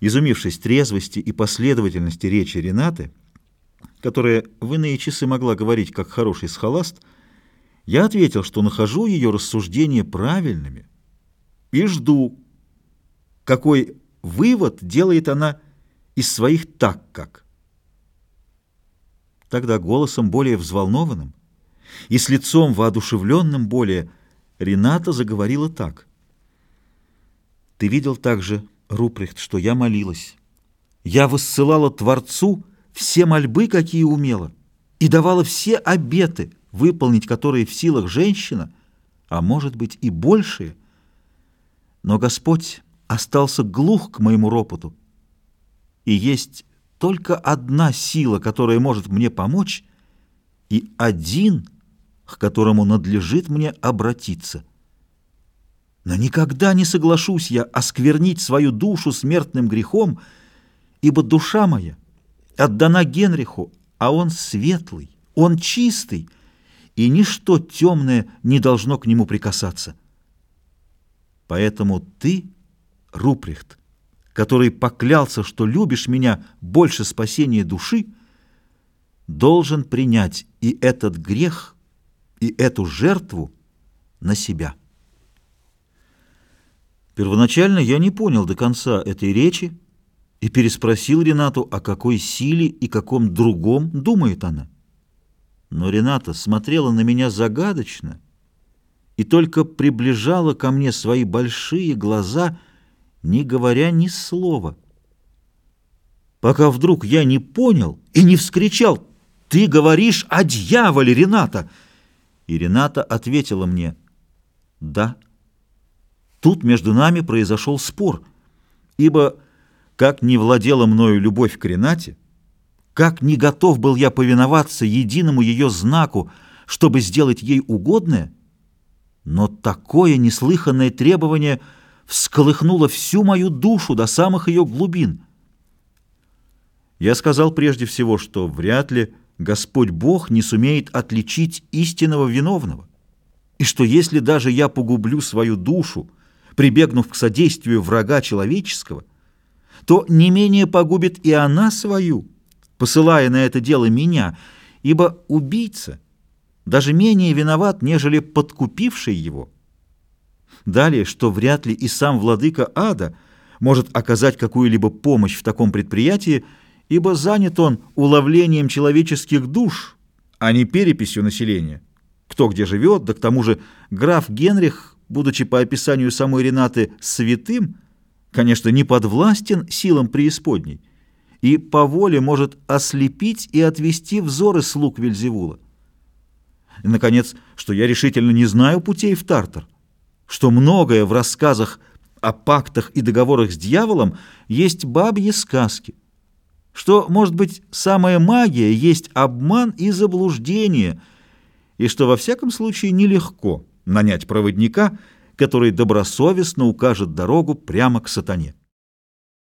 Изумившись трезвости и последовательности речи Ренаты, которая в иные часы могла говорить как хороший схоласт, я ответил, что нахожу ее рассуждения правильными и жду, какой вывод делает она из своих «так как». Тогда голосом более взволнованным и с лицом воодушевленным более Рената заговорила так. «Ты видел также, Рупрехт, что я молилась. Я воссылала Творцу все мольбы, какие умела, и давала все обеты, выполнить которые в силах женщина, а может быть и большие. Но Господь остался глух к моему ропоту, и есть только одна сила, которая может мне помочь, и один, к которому надлежит мне обратиться. Но никогда не соглашусь я осквернить свою душу смертным грехом, ибо душа моя отдана Генриху, а он светлый, он чистый, и ничто темное не должно к нему прикасаться. Поэтому ты, Руприхт, который поклялся, что любишь меня больше спасения души, должен принять и этот грех, и эту жертву на себя. Первоначально я не понял до конца этой речи и переспросил Ренату, о какой силе и каком другом думает она. Но Рената смотрела на меня загадочно и только приближала ко мне свои большие глаза, не говоря ни слова. Пока вдруг я не понял и не вскричал «Ты говоришь о дьяволе, Рената!» И Рената ответила мне «Да». Тут между нами произошел спор, ибо, как не владела мною любовь к Ренате, как не готов был я повиноваться единому ее знаку, чтобы сделать ей угодное, но такое неслыханное требование всколыхнуло всю мою душу до самых ее глубин. Я сказал прежде всего, что вряд ли Господь Бог не сумеет отличить истинного виновного, и что если даже я погублю свою душу, прибегнув к содействию врага человеческого, то не менее погубит и она свою, посылая на это дело меня, ибо убийца даже менее виноват, нежели подкупивший его. Далее, что вряд ли и сам владыка ада может оказать какую-либо помощь в таком предприятии, ибо занят он уловлением человеческих душ, а не переписью населения. Кто где живет, да к тому же граф Генрих будучи по описанию самой Ренаты святым, конечно, не подвластен силам преисподней, и по воле может ослепить и отвести взоры слуг Вельзевула. И, наконец, что я решительно не знаю путей в Тартар, что многое в рассказах о пактах и договорах с дьяволом есть бабьи сказки, что, может быть, самая магия есть обман и заблуждение, и что, во всяком случае, нелегко – нанять проводника, который добросовестно укажет дорогу прямо к сатане.